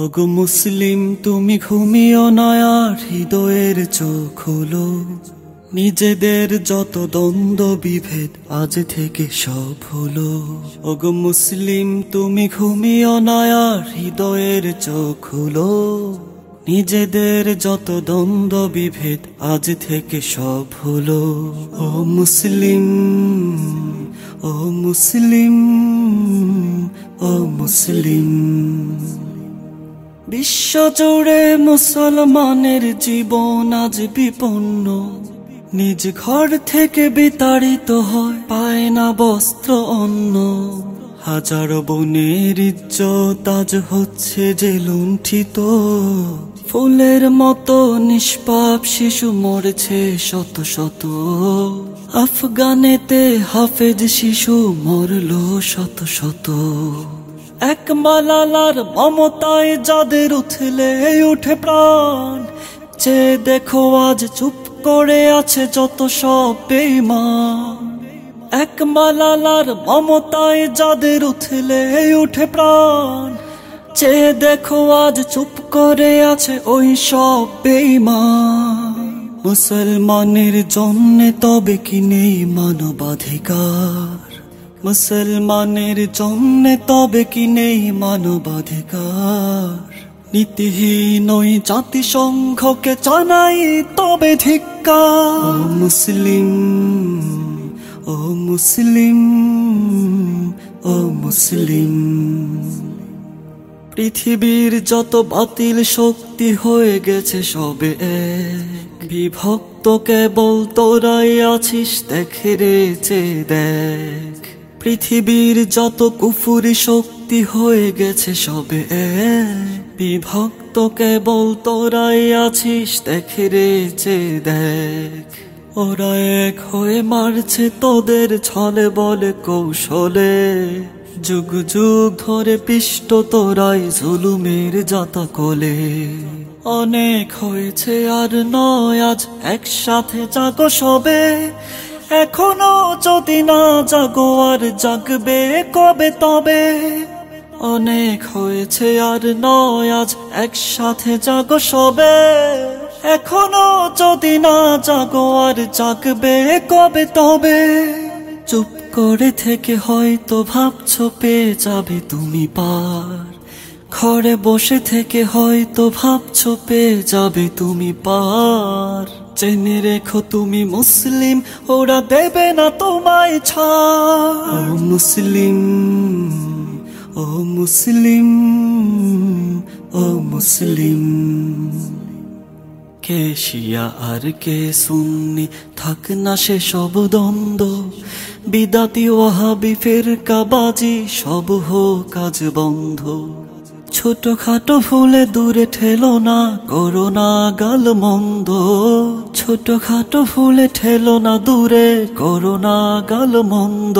ওগো মুসলিম, তুমি ঘুমিও নয়ার হৃদয়ের চোখ হলো। নিজেদের যত দ্বন্দ্ব বিভেদ, আজ থেকে সব হলো। ওগো মুসলিম, তুমি ঘুমিও নয়ার হৃদয়ের চোখ হলো। নিজেদের যত দ্বন্দ্ব বিভেদ, আজ থেকে সব হলো। ও মুসলিম ও মুসলিম ও মুসলিম। বিশ্ব জুড়ে মুসলমানের জীবন আজ বিপন্ন। নিজ ঘর থেকে বিতাড়িত হয় পায় না বস্ত্র অন্ন। হাজারো বনের ইজ্জত আজ হচ্ছে যে লুণ্ঠিত। ফুলের মতো নিষ্পাপ শিশু মরেছে শত শত। আফগানেতে হাফেজ শিশু মরল শত শত। এক মালালার মমতায় যাদের উঠলে উঠে প্রাণ, যে দেখো আজ চুপ করে আছে যত সব বেইমান এক মালালার মমতায় যাদের উঠলে উঠে প্রাণ, যে দেখো আজ চুপ করে আছে ওই সব বেইমান মুসলমানের জন্যে তবে কি নেই মানবাধিকার? মুসলমানের জন্য তবে কি নেই মানবাধিকার? নীতিহীন ওই জাতিসংঘকে জানাই তবে ধিক্কার। ও মুসলিম ও মুসলিম ও মুসলিম। পৃথিবীর যত বাতিল শক্তি হয়ে গেছে সবে বিভক্ত কেবল তোরাই আছিস, দেখে রেচে দেখ। পৃথিবীর যত কুফুরি শক্তি হয়ে গেছে সবে বিভক্ত কেবল তোরাই আছিস, দেখে রেচে দেখ। ওরা এক হয়ে মারছে তোদের ছলে বলে কৌশলে। যুগ যুগ ধরে পিষ্ট তোরাই জুলুমের যাতা কোলে অনেক হয়েছে আর নয়, আজ একসাথে জাগো সবে। এখনও যদি না জাগো আর জাগবে কবে তবে? অনেক হয়েছে আর নয়, আজ একসাথে জাগো সবে। এখনও যদি না জাগো আর জাগবে কবে তবে? চুপ করে থেকে হয়তো ভাবছ পেয়ে যাবে তুমি পার। ঘরে বসে থেকে হয়তো ভাবছ পেয়ে যাবে তুমি পার। জেনে রেখো তুমি মুসলিম ওরা দেবে না তোমায় ছাড়। ও মুসলিম ও মুসলিম ও মুসলিম। কে শিয়া আর কে সুন্নি থাক না সে সব দ্বন্দ্ব। বিদাতি ওয়াহাবি ফেরকাবাজি সব হোক কাজ বন্ধ। ছোট খাটো ভুলে দূরে ঠেলো না করোনা গাল মন্দ। ছোট খাটো ভুলে ঠেলো না, দূরে করোনা গাল মন্দ।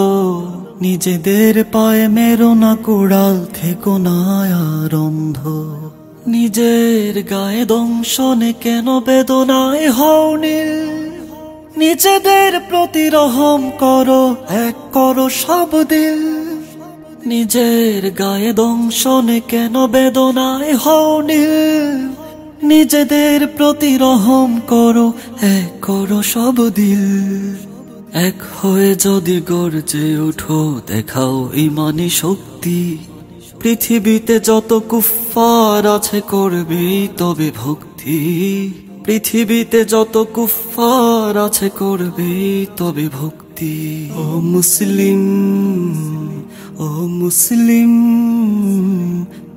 নিজেদের পায়ে মেরো না, কোড়াল থেকো না আর অন্ধ। নিজের গায়ে দংশনে কেন বেদনায় হওনিল নিজেদের প্রতি রহম করো, এক করো সব দিল। নিজের গায়ে দংশনে কেন বেদনায় হওনিল নিজেদের প্রতি রহম করো, এক করো সব দিল। এক হয়ে যদি গর্জে উঠো দেখাও ইমানি শক্তি। পৃথিবীতে যত কুফার আছে করবি তবে ভক্তি। পৃথিবীতে যত কুফার আছে করবি তবে ভক্তি। ও মুসলিম মুসলিম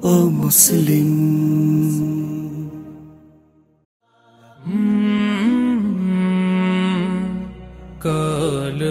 ও মুসলিম কাল